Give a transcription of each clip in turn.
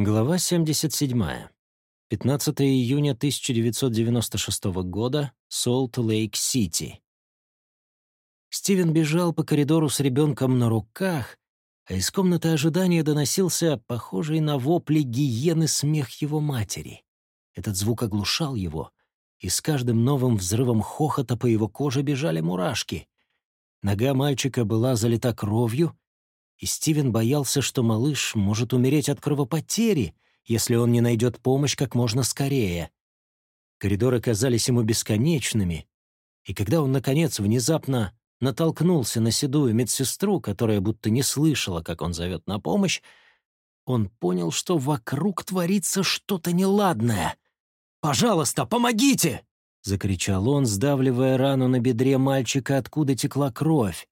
Глава 77. 15 июня 1996 года, Солт-Лейк-Сити. Стивен бежал по коридору с ребенком на руках, а из комнаты ожидания доносился похожий на вопли гиены смех его матери. Этот звук оглушал его, и с каждым новым взрывом хохота по его коже бежали мурашки. Нога мальчика была залита кровью, и Стивен боялся, что малыш может умереть от кровопотери, если он не найдет помощь как можно скорее. Коридоры казались ему бесконечными, и когда он, наконец, внезапно натолкнулся на седую медсестру, которая будто не слышала, как он зовет на помощь, он понял, что вокруг творится что-то неладное. «Пожалуйста, помогите!» — закричал он, сдавливая рану на бедре мальчика, откуда текла кровь.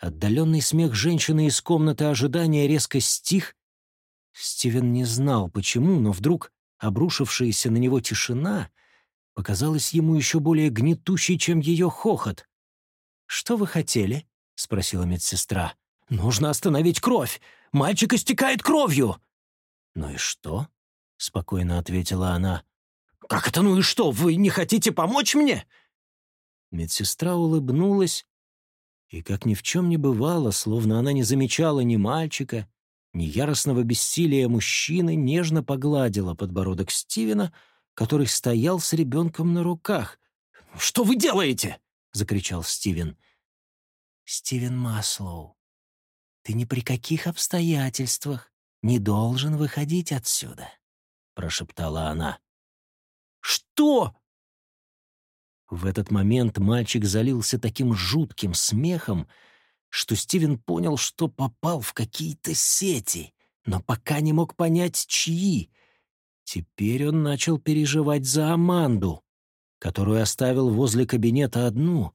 Отдаленный смех женщины из комнаты ожидания резко стих. Стивен не знал, почему, но вдруг обрушившаяся на него тишина показалась ему еще более гнетущей, чем ее хохот. «Что вы хотели?» — спросила медсестра. «Нужно остановить кровь! Мальчик истекает кровью!» «Ну и что?» — спокойно ответила она. «Как это ну и что? Вы не хотите помочь мне?» Медсестра улыбнулась, и, как ни в чем не бывало, словно она не замечала ни мальчика, ни яростного бессилия мужчины, нежно погладила подбородок Стивена, который стоял с ребенком на руках. «Что вы делаете?» — закричал Стивен. «Стивен Маслоу, ты ни при каких обстоятельствах не должен выходить отсюда», — прошептала она. «Что?» В этот момент мальчик залился таким жутким смехом, что Стивен понял, что попал в какие-то сети, но пока не мог понять, чьи. Теперь он начал переживать за Аманду, которую оставил возле кабинета одну.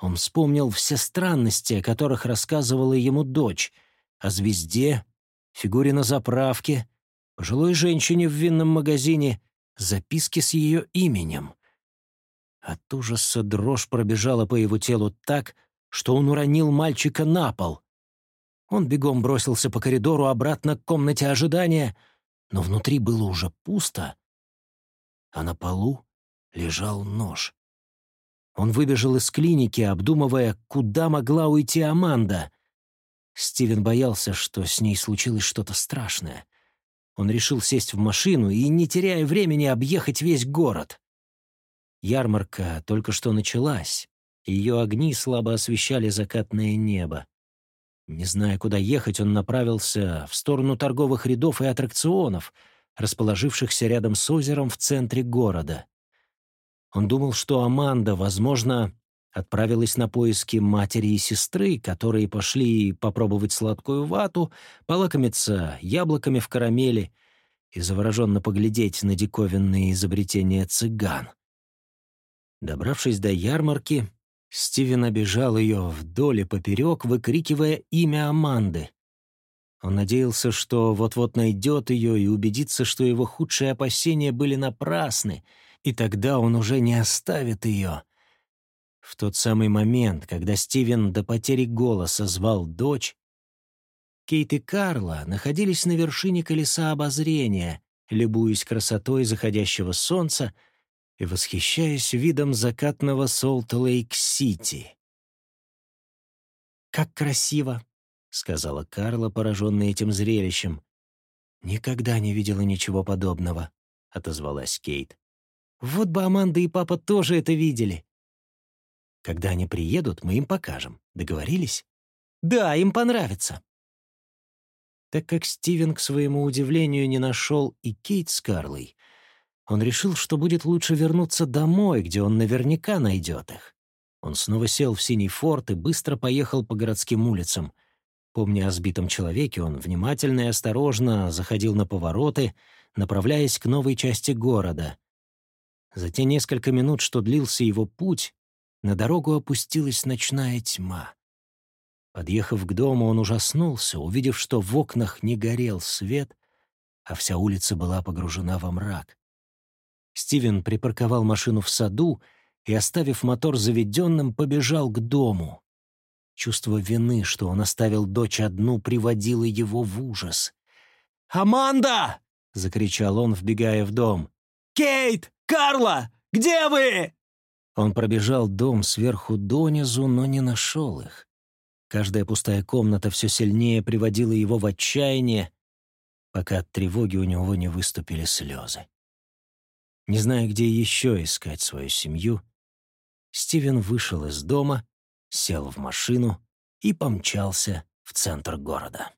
Он вспомнил все странности, о которых рассказывала ему дочь, о звезде, фигуре на заправке, пожилой женщине в винном магазине, записке с ее именем — от ужаса дрожь пробежала по его телу так, что он уронил мальчика на пол. Он бегом бросился по коридору обратно к комнате ожидания, но внутри было уже пусто, а на полу лежал нож. Он выбежал из клиники, обдумывая, куда могла уйти Аманда. Стивен боялся, что с ней случилось что-то страшное. Он решил сесть в машину и, не теряя времени, объехать весь город. Ярмарка только что началась, ее огни слабо освещали закатное небо. Не зная, куда ехать, он направился в сторону торговых рядов и аттракционов, расположившихся рядом с озером в центре города. Он думал, что Аманда, возможно, отправилась на поиски матери и сестры, которые пошли попробовать сладкую вату, полакомиться яблоками в карамели и завороженно поглядеть на диковинные изобретения цыган. Добравшись до ярмарки, Стивен обижал ее вдоль и поперек, выкрикивая имя Аманды. Он надеялся, что вот-вот найдет ее и убедится, что его худшие опасения были напрасны, и тогда он уже не оставит ее. В тот самый момент, когда Стивен до потери голоса звал дочь, Кейт и Карла находились на вершине колеса обозрения, любуясь красотой заходящего солнца и восхищаясь видом закатного Солт-Лейк-Сити. «Как красиво!» — сказала Карла, пораженная этим зрелищем. «Никогда не видела ничего подобного», — отозвалась Кейт. «Вот бы Аманда и папа тоже это видели». «Когда они приедут, мы им покажем. Договорились?» «Да, им понравится». Так как Стивен, к своему удивлению, не нашел и Кейт с Карлой, он решил, что будет лучше вернуться домой, где он наверняка найдет их. Он снова сел в синий форт и быстро поехал по городским улицам. Помня о сбитом человеке, он внимательно и осторожно заходил на повороты, направляясь к новой части города. За те несколько минут, что длился его путь, на дорогу опустилась ночная тьма. Подъехав к дому, он ужаснулся, увидев, что в окнах не горел свет, а вся улица была погружена во мрак. Стивен припарковал машину в саду и, оставив мотор заведенным, побежал к дому. Чувство вины, что он оставил дочь одну, приводило его в ужас. «Аманда!» закричал он, вбегая в дом. «Кейт! Карла! Где вы?» Он пробежал дом сверху донизу, но не нашел их. Каждая пустая комната все сильнее приводила его в отчаяние, пока от тревоги у него не выступили слезы. Не зная, где еще искать свою семью, Стивен вышел из дома, сел в машину и помчался в центр города.